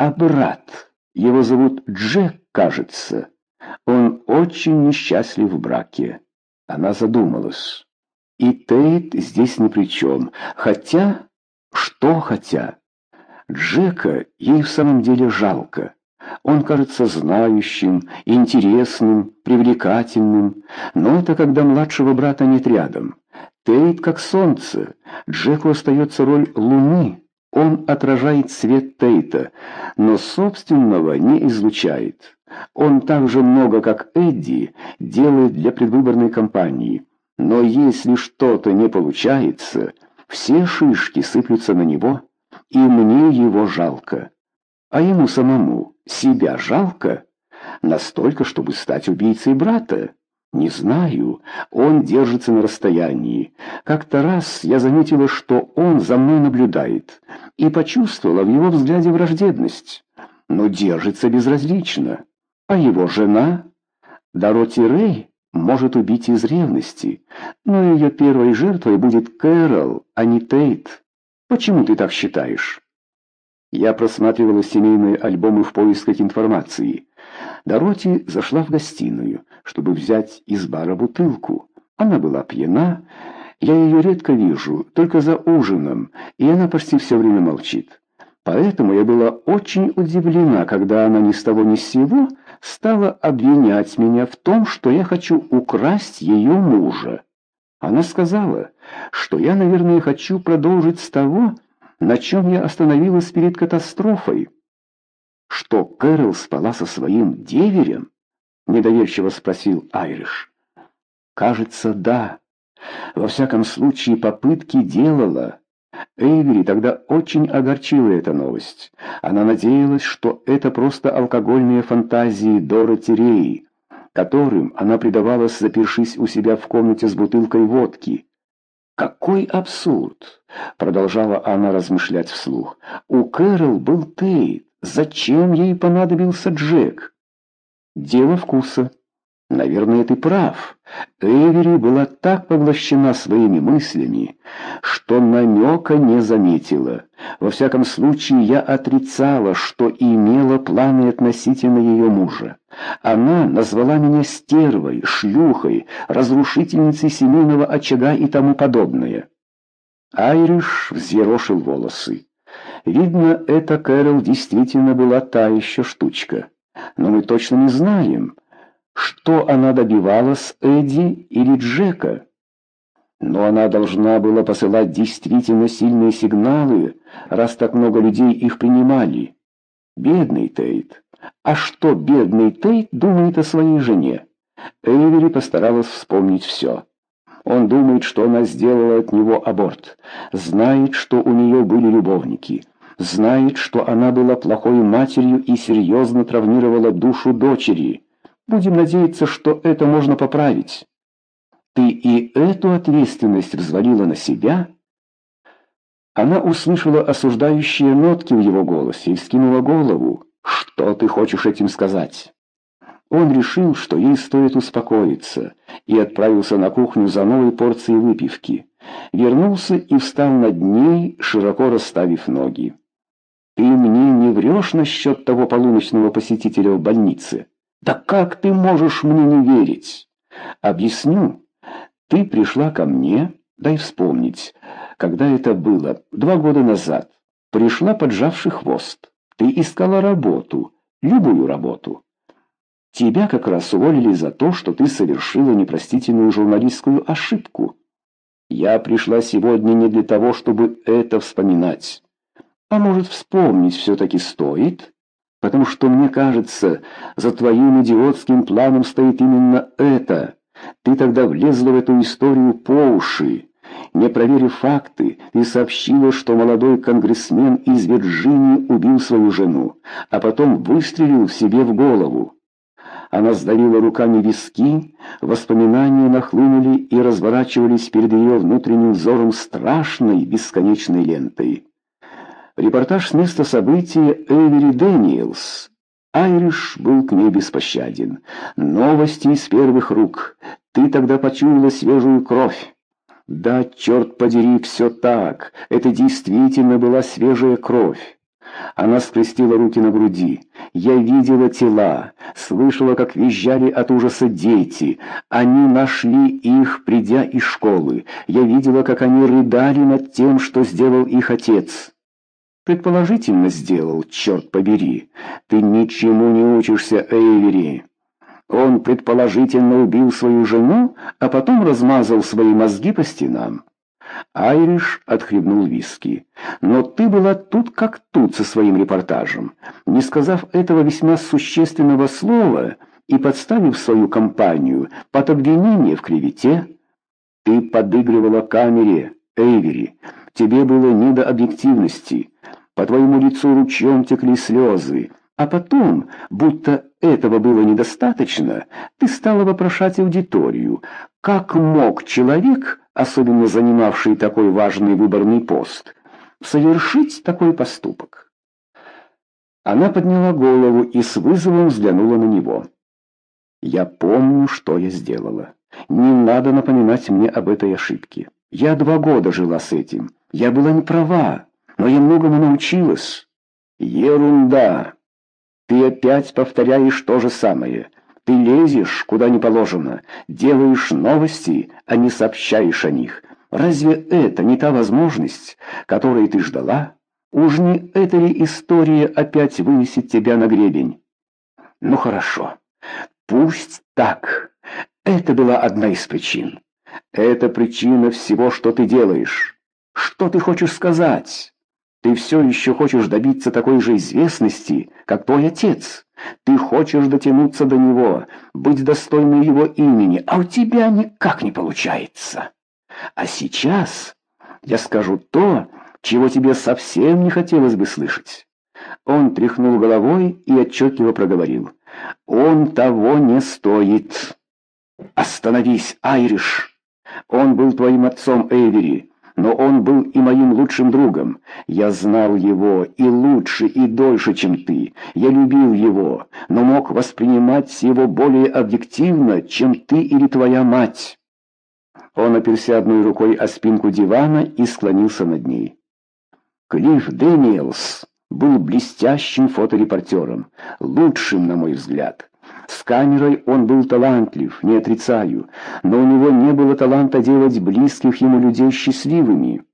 А брат, его зовут Джек, кажется. Он очень несчастлив в браке. Она задумалась. И Тейт здесь ни при чем. Хотя... Что хотя? Джека ей в самом деле жалко. Он кажется знающим, интересным, привлекательным, но это когда младшего брата нет рядом. Тейт как солнце, Джеку остается роль луны. Он отражает свет Тейта, но собственного не излучает. Он так же много, как Эдди, делает для предвыборной кампании. Но если что-то не получается, все шишки сыплются на него, и мне его жалко. А ему самому себя жалко? Настолько, чтобы стать убийцей брата? Не знаю. Он держится на расстоянии. Как-то раз я заметила, что он за мной наблюдает, и почувствовала в его взгляде враждебность. Но держится безразлично. А его жена? Дороти Рэй может убить из ревности, но ее первой жертвой будет Кэрол, а не Тейт. Почему ты так считаешь? Я просматривала семейные альбомы в поисках информации. Дороти зашла в гостиную, чтобы взять из бара бутылку. Она была пьяна. Я ее редко вижу, только за ужином, и она почти все время молчит. Поэтому я была очень удивлена, когда она ни с того ни с сего стала обвинять меня в том, что я хочу украсть ее мужа. Она сказала, что я, наверное, хочу продолжить с того, на чем я остановилась перед катастрофой. Что Кэрол спала со своим деверем? Недоверчиво спросил Айриш. Кажется, да. Во всяком случае, попытки делала. Эйвери тогда очень огорчила эта новость. Она надеялась, что это просто алкогольные фантазии Дороти Рей, которым она предавалась, запершись у себя в комнате с бутылкой водки. «Какой абсурд!» — продолжала она размышлять вслух. «У Кэрол был Тейт. Зачем ей понадобился Джек?» «Дело вкуса». Наверное, ты прав. Эвери была так поглощена своими мыслями, что намека не заметила. Во всяком случае, я отрицала, что имела планы относительно ее мужа. Она назвала меня стервой, шлюхой, разрушительницей семейного очага и тому подобное. Айриш взъерошил волосы. Видно, эта Кэрол действительно была та еще штучка. Но мы точно не знаем, что она добивалась Эдди или Джека. Но она должна была посылать действительно сильные сигналы, раз так много людей их принимали. Бедный Тейт. А что бедный Тейт думает о своей жене? Эйвери постаралась вспомнить все. Он думает, что она сделала от него аборт. Знает, что у нее были любовники. Знает, что она была плохой матерью и серьезно травмировала душу дочери. Будем надеяться, что это можно поправить. Ты и эту ответственность взвалила на себя?» Она услышала осуждающие нотки в его голосе и вскинула голову. «Что ты хочешь этим сказать?» Он решил, что ей стоит успокоиться, и отправился на кухню за новой порцией выпивки. Вернулся и встал над ней, широко расставив ноги. «Ты мне не врешь насчет того полуночного посетителя в больнице?» «Да как ты можешь мне не верить?» «Объясню. Ты пришла ко мне, дай вспомнить, когда это было, два года назад. Пришла, поджавший хвост. Ты искала работу, любую работу. Тебя как раз уволили за то, что ты совершила непростительную журналистскую ошибку. Я пришла сегодня не для того, чтобы это вспоминать. А может, вспомнить все-таки стоит?» потому что, мне кажется, за твоим идиотским планом стоит именно это. Ты тогда влезла в эту историю по уши. Не проверив факты, ты сообщила, что молодой конгрессмен из Вирджинии убил свою жену, а потом выстрелил себе в голову. Она сдавила руками виски, воспоминания нахлынули и разворачивались перед ее внутренним взором страшной бесконечной лентой. Репортаж с места события Эвери Дэниелс. Айриш был к ней беспощаден. Новости из первых рук. Ты тогда почуяла свежую кровь. Да, черт подери, все так. Это действительно была свежая кровь. Она скрестила руки на груди. Я видела тела, слышала, как визжали от ужаса дети. Они нашли их, придя из школы. Я видела, как они рыдали над тем, что сделал их отец. Предположительно сделал, черт побери. Ты ничему не учишься, Эйвери. Он предположительно убил свою жену, а потом размазал свои мозги по стенам. Айриш отхлебнул виски. «Но ты была тут как тут со своим репортажем, не сказав этого весьма существенного слова и подставив свою компанию под обвинение в клевете. Ты подыгрывала камере, Эйвери. Тебе было не до объективности. По твоему лицу ручьем текли слезы. А потом, будто этого было недостаточно, ты стала вопрошать аудиторию, как мог человек, особенно занимавший такой важный выборный пост, совершить такой поступок. Она подняла голову и с вызовом взглянула на него. «Я помню, что я сделала. Не надо напоминать мне об этой ошибке. Я два года жила с этим. Я была не права, но я многому научилась». «Ерунда!» Ты опять повторяешь то же самое. Ты лезешь, куда не положено, делаешь новости, а не сообщаешь о них. Разве это не та возможность, которой ты ждала? Уж не эта ли история опять вынесет тебя на гребень? Ну хорошо, пусть так. Это была одна из причин. Это причина всего, что ты делаешь. Что ты хочешь сказать? Ты все еще хочешь добиться такой же известности, как твой отец. Ты хочешь дотянуться до него, быть достойной его имени, а у тебя никак не получается. А сейчас я скажу то, чего тебе совсем не хотелось бы слышать». Он тряхнул головой и отчетливо проговорил. «Он того не стоит». «Остановись, Айриш! Он был твоим отцом, Эйвери но он был и моим лучшим другом. Я знал его и лучше, и дольше, чем ты. Я любил его, но мог воспринимать его более объективно, чем ты или твоя мать». Он оперся одной рукой о спинку дивана и склонился над ней. Клифф Дэниелс был блестящим фоторепортером, лучшим, на мой взгляд. С камерой он был талантлив, не отрицаю, но у него не было таланта делать близких ему людей счастливыми.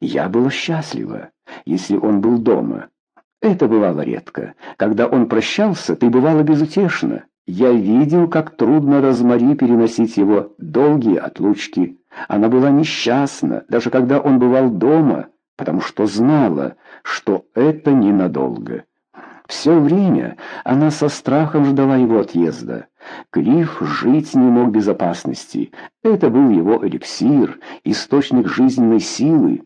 Я была счастлива, если он был дома. Это бывало редко. Когда он прощался, ты бывала безутешна. Я видел, как трудно Розмари переносить его долгие отлучки. Она была несчастна, даже когда он бывал дома, потому что знала, что это ненадолго. Все время она со страхом ждала его отъезда. Клифф жить не мог безопасности. Это был его эликсир, источник жизненной силы.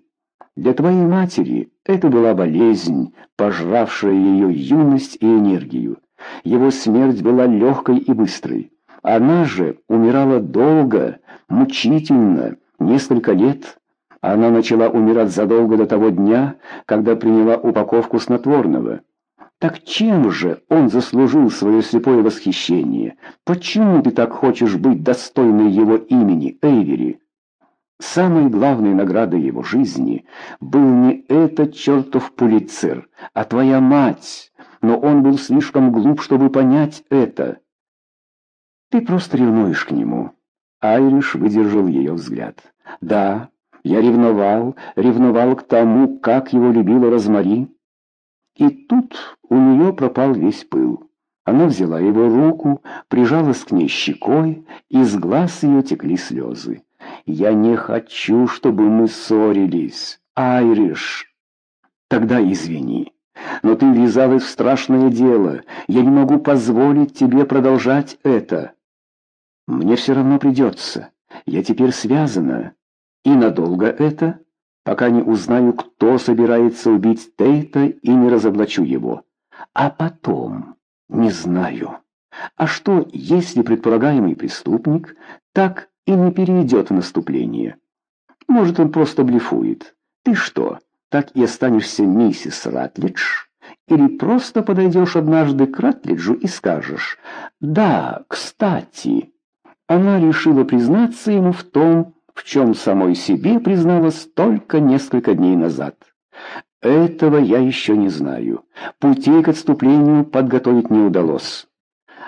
Для твоей матери это была болезнь, пожравшая ее юность и энергию. Его смерть была легкой и быстрой. Она же умирала долго, мучительно, несколько лет. Она начала умирать задолго до того дня, когда приняла упаковку снотворного. Так чем же он заслужил свое слепое восхищение? Почему ты так хочешь быть достойной его имени, Эйвери? Самой главной наградой его жизни был не этот чертов пулицер, а твоя мать, но он был слишком глуп, чтобы понять это. Ты просто ревнуешь к нему. Айриш выдержал ее взгляд. Да, я ревновал, ревновал к тому, как его любила Розмари. И тут у нее пропал весь пыл. Она взяла его руку, прижалась к ней щекой, и с глаз ее текли слезы. «Я не хочу, чтобы мы ссорились, Айриш!» «Тогда извини, но ты ввязалась в страшное дело. Я не могу позволить тебе продолжать это. Мне все равно придется. Я теперь связана. И надолго это?» Пока не узнаю, кто собирается убить Тейта и не разоблачу его. А потом, не знаю. А что, если предполагаемый преступник так и не перейдет в наступление? Может, он просто блефует. Ты что, так и останешься миссис Ратлидж? Или просто подойдешь однажды к Ратлиджу и скажешь «Да, кстати». Она решила признаться ему в том, в чем самой себе призналась только несколько дней назад. Этого я еще не знаю. Путей к отступлению подготовить не удалось.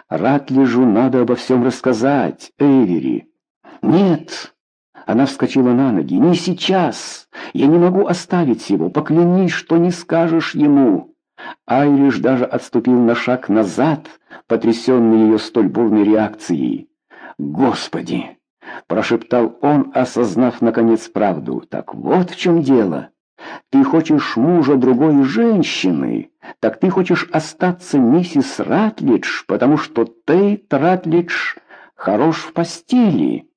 Ратлежу надо обо всем рассказать, Эвери. Нет. Она вскочила на ноги. Не сейчас. Я не могу оставить его. Поклянись, что не скажешь ему. Айриш даже отступил на шаг назад, потрясенный ее столь бурной реакцией. «Господи!» — прошептал он, осознав наконец правду. «Так вот в чем дело. Ты хочешь мужа другой женщины, так ты хочешь остаться миссис Ратлидж, потому что Тейт Ратлидж хорош в постели».